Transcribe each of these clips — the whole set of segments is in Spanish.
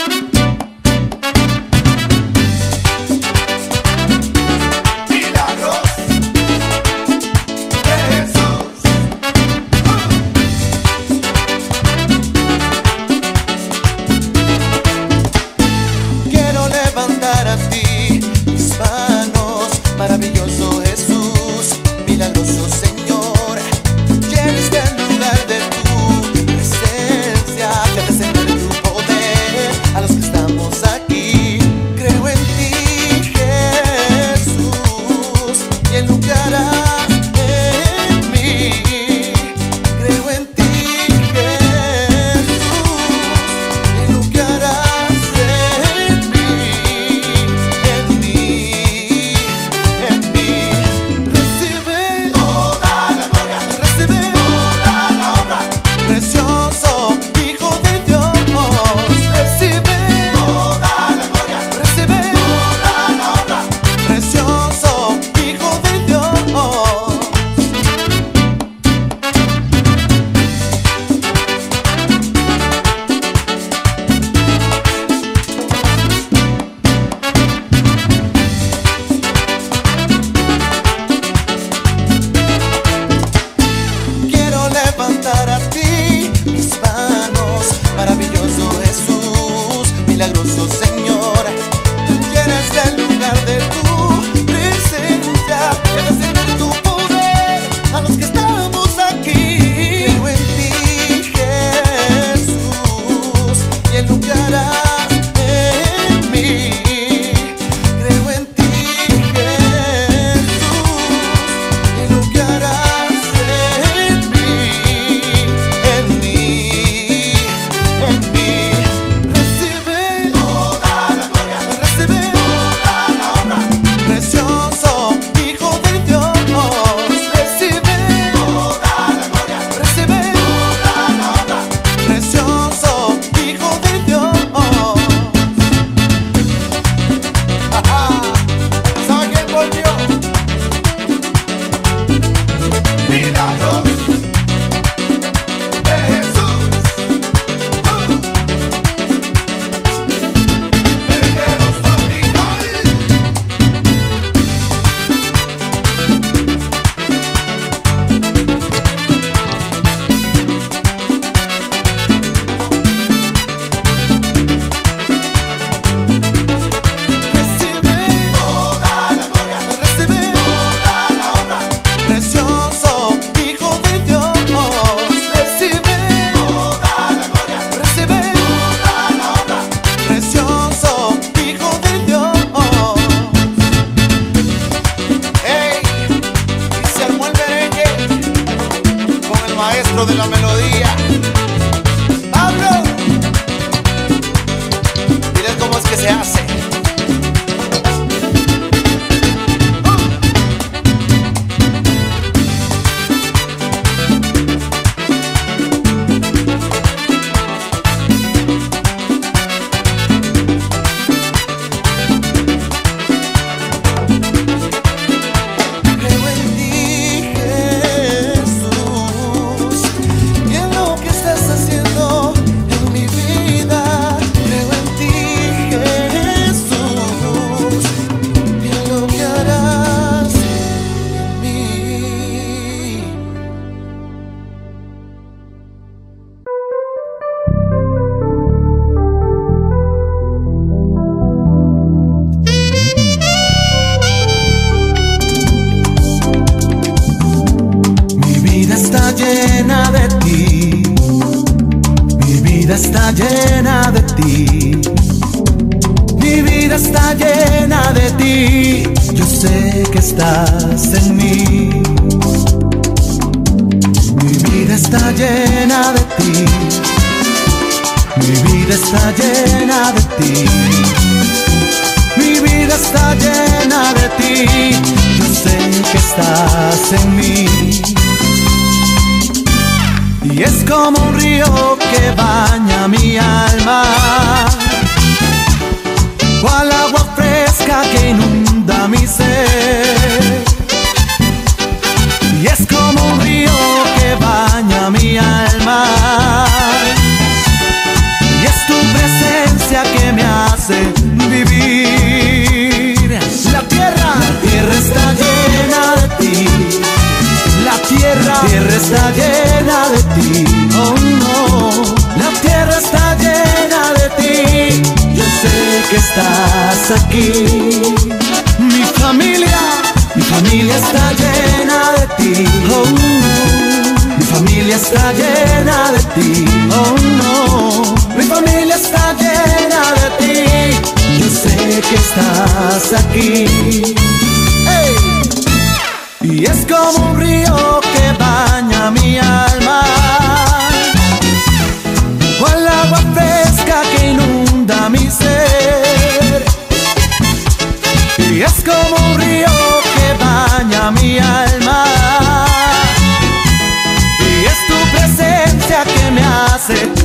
Y es tu presencia estás aquí. Mi familia, mi familia está llena de ti. Oh no, mi familia está llena de ti. Oh no, mi familia está llena de ti. Yo sé que estás aquí. Y es como un río que baña mi alma. Cual agua fresca que inunda mi ser. Es como un río que baña mi alma. Y es tu presencia que me hace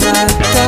back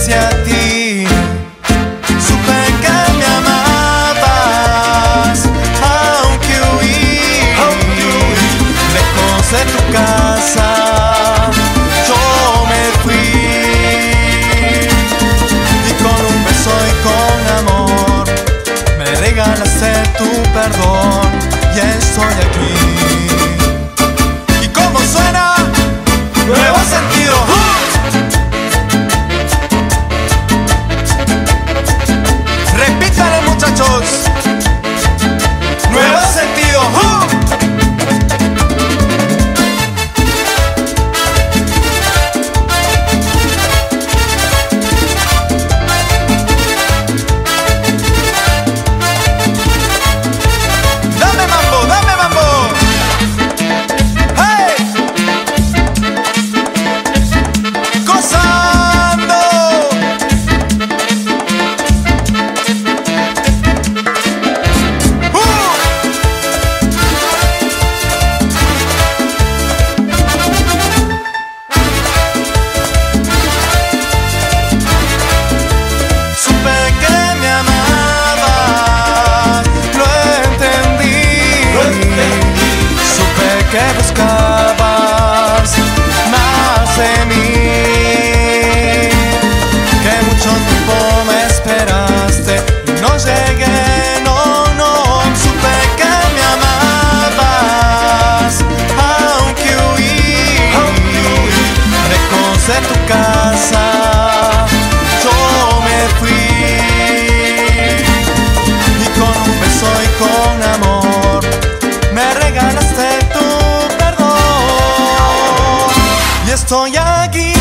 iglesia. 昨日记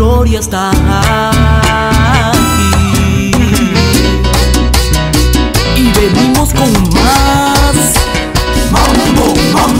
gloria está aquí. Y venimos con más. Mambo, mambo.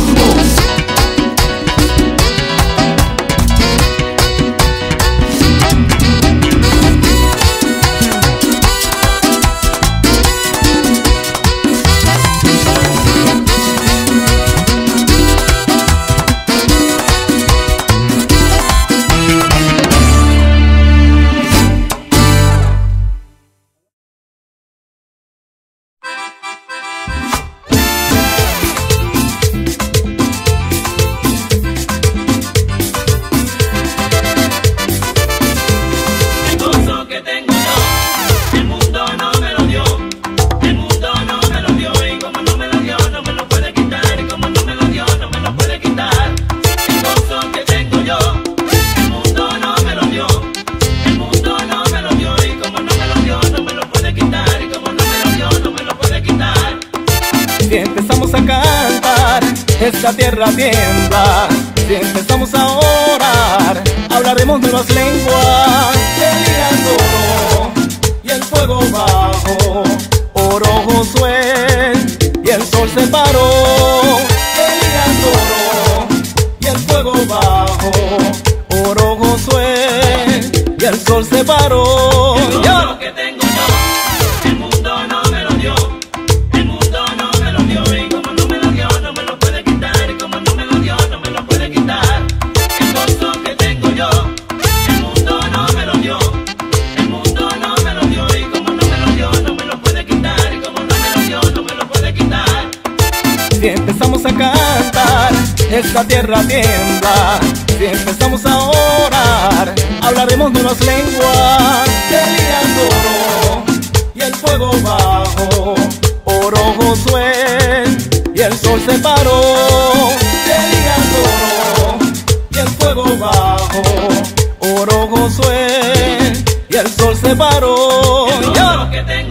esta tierra tiembla. Si empezamos a orar, hablaremos nuevas lenguas. El oro y el fuego bajo, oro Josué y el sol se paró. El oro y el fuego bajo, oro Josué y el sol se paró. Que tengo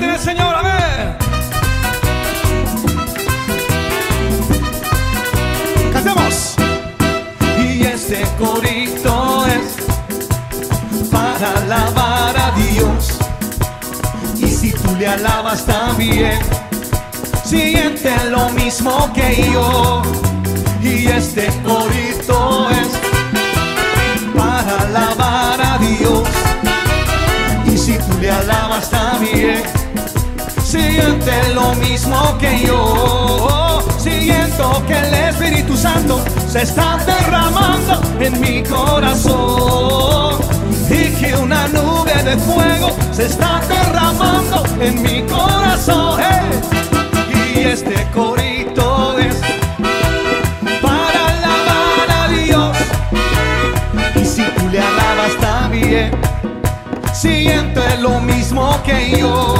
Señor, a ver. Cantemos. Y este corito es para alabar a Dios. Y si tú le alabas también, siente lo mismo que yo. Y este corito es para alabar a Dios. Y si tú le alabas también, siente lo mismo que yo. Siento que el Espíritu Santo se está derramando en mi corazón. Y que una nube de fuego se está derramando en mi corazón. Y este corito es para alabar a Dios. Y si tú le alabas también, siente lo mismo que yo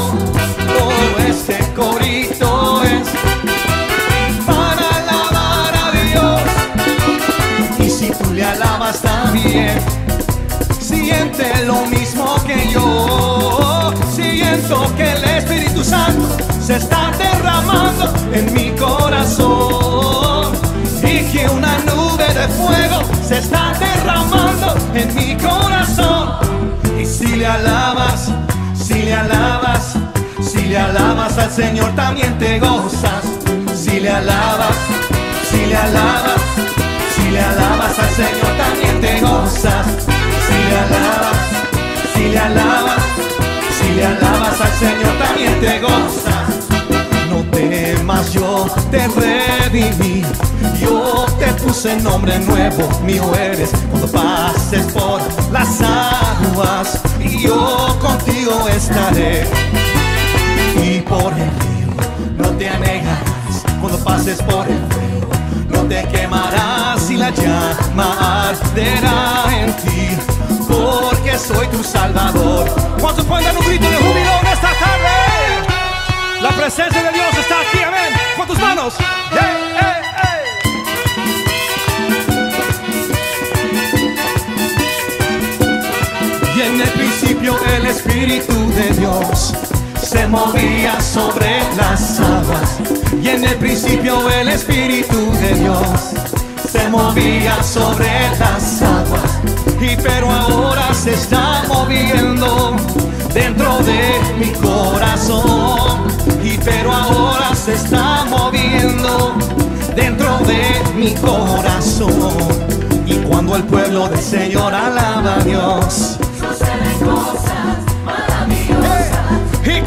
corito es para alabar a Dios. Y si tú le alabas también, siente lo mismo que yo. Siento que el Espíritu Santo se está derramando en mi corazón y que una nube de fuego se está derramando en mi corazón. Y si le alabas, si le alabas, le alabas al Señor también te gozas. Si le alabas, si le alabas, si le alabas al Señor también te gozas. Si le alabas, si le alabas, si le alabas al Señor también te gozas. No temas, yo te redimí. Yo te puse nombre nuevo, mío eres. Cuando pases por las aguas, y yo contigo estaré. Y por el río no te anegarás. Cuando pases por el fuego, no te quemarás y la llama arderá en ti. Porque soy tu salvador. ¿Cuántos pueden dar un grito de júbilo en esta tarde? La presencia de Dios está aquí, amén. Con tus manos. Y en el principio el Espíritu de Dios se movía sobre las aguas. Y en el principio el Espíritu de Dios se movía sobre las aguas. Y pero ahora se está moviendo dentro de mi corazón. Y pero ahora se está moviendo dentro de mi corazón. Y cuando el pueblo del Señor alaba a Dios.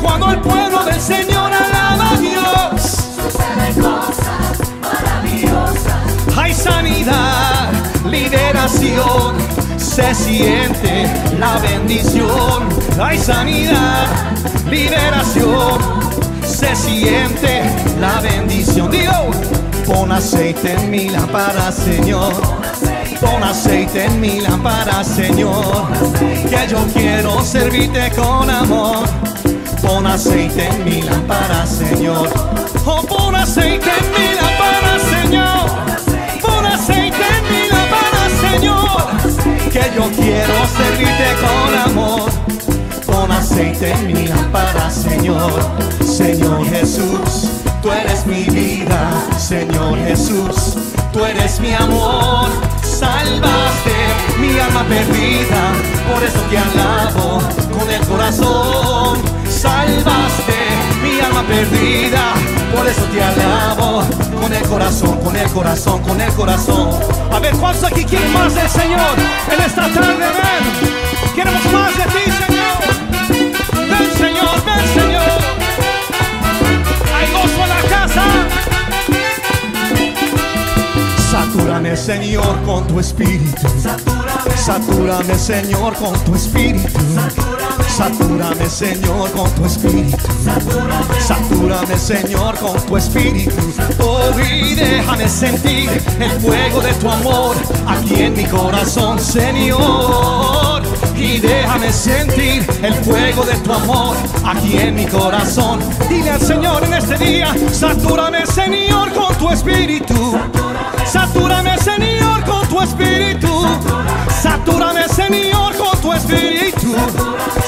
Cuando el pueblo del Señor alaba a Dios, hay sanidad, liberación, se siente la bendición. Hay sanidad, liberación, se siente la bendición. Dios, pon aceite en mi lámpara, Señor. Pon aceite en mi lámpara, Señor. Que yo quiero servirte con amor. Pon aceite en mi lámpara, Señor. Oh, pon aceite en mi lámpara, Señor. Pon aceite en mi lámpara, Señor. Que yo quiero servirte con amor. Pon aceite en mi lámpara, Señor. Señor Jesús, tú eres mi vida. Señor Jesús, tú eres mi amor. Salvaste mi alma perdida, por eso te alabo con el corazón. Salvaste mi alma perdida, por eso te alabo con el corazón, con el corazón, con el corazón. A ver, ¿cuántos aquí quieren más del Señor en esta tarde? Ven, queremos más de ti, Señor. Ven, Señor, ven, Señor. Hay gozo en la casa. Satúrame, Señor, con tu espíritu. Satúrame, Señor, con tu espíritu. Satúrame, Señor, con tu espíritu. Satúrame, Señor, con tu espíritu. Oh, y déjame sentir el fuego de tu amor aquí en mi corazón, Señor. Y déjame sentir el fuego de tu amor aquí en mi corazón. Dile al Señor en este día, satúrame, Señor, con tu espíritu. Satúrame, Señor, con tu espíritu. Satúrame, Señor, con tu espíritu.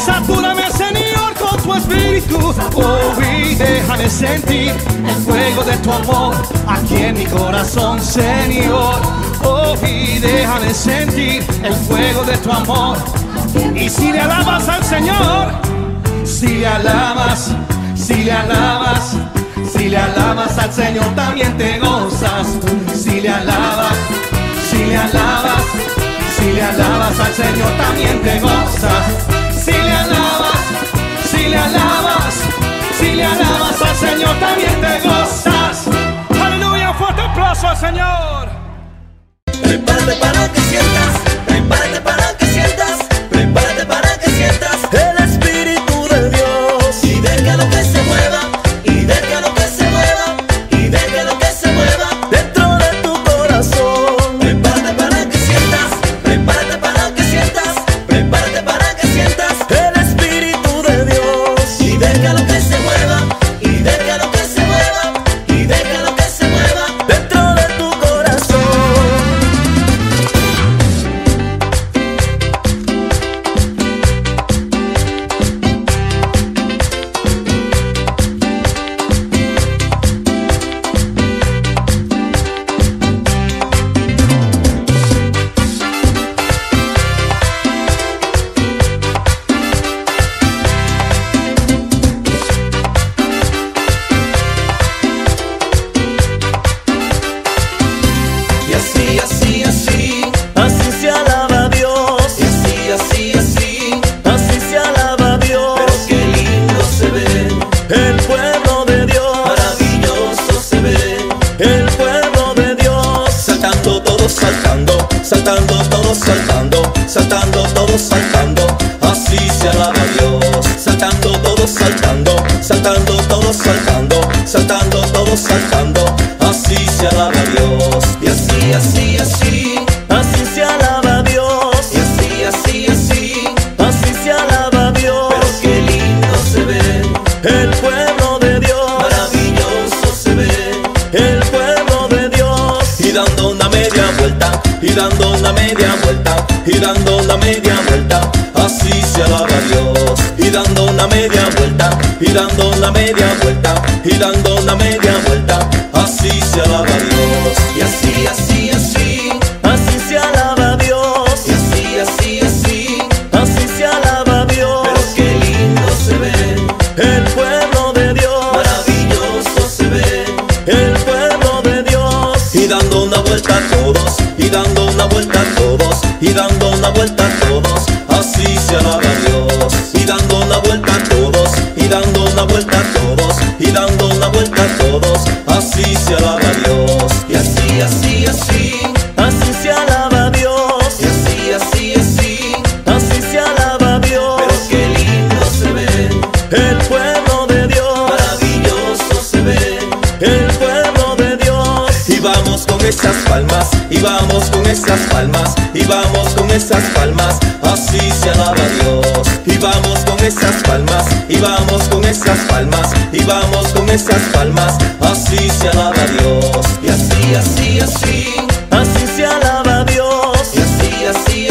Satúrame, Señor, con tu espíritu. Oh, y déjame sentir el fuego de tu amor aquí en mi corazón, Señor. Oh, y déjame sentir el fuego de tu amor. Y si le alabas al Señor, si le alabas, si le alabas, si le alabas al Señor también te gozas. Si le alabas, si le alabas, si le alabas al Señor también te gozas. Si le alabas, si le alabas, si le alabas al Señor también te gozas. Aleluya, fuerte aplauso al Señor. Prepárate para que y dando una media vuelta, así se alaba Dios. Y así, así, así, así se alaba Dios. Y así, así, así, así se alaba Dios. Pero qué lindo se ve el pueblo de Dios. Maravilloso se ve el pueblo de Dios. Y dando una vuelta a todos, y dando una vuelta a todos, y dando una vuelta a todos, así esas palmas y vamos con esas palmas, así se alaba Dios. Y vamos con esas palmas y vamos con esas palmas y vamos con esas palmas, así se alaba Dios. Y así, así, así, así se alaba Dios. Y así, así.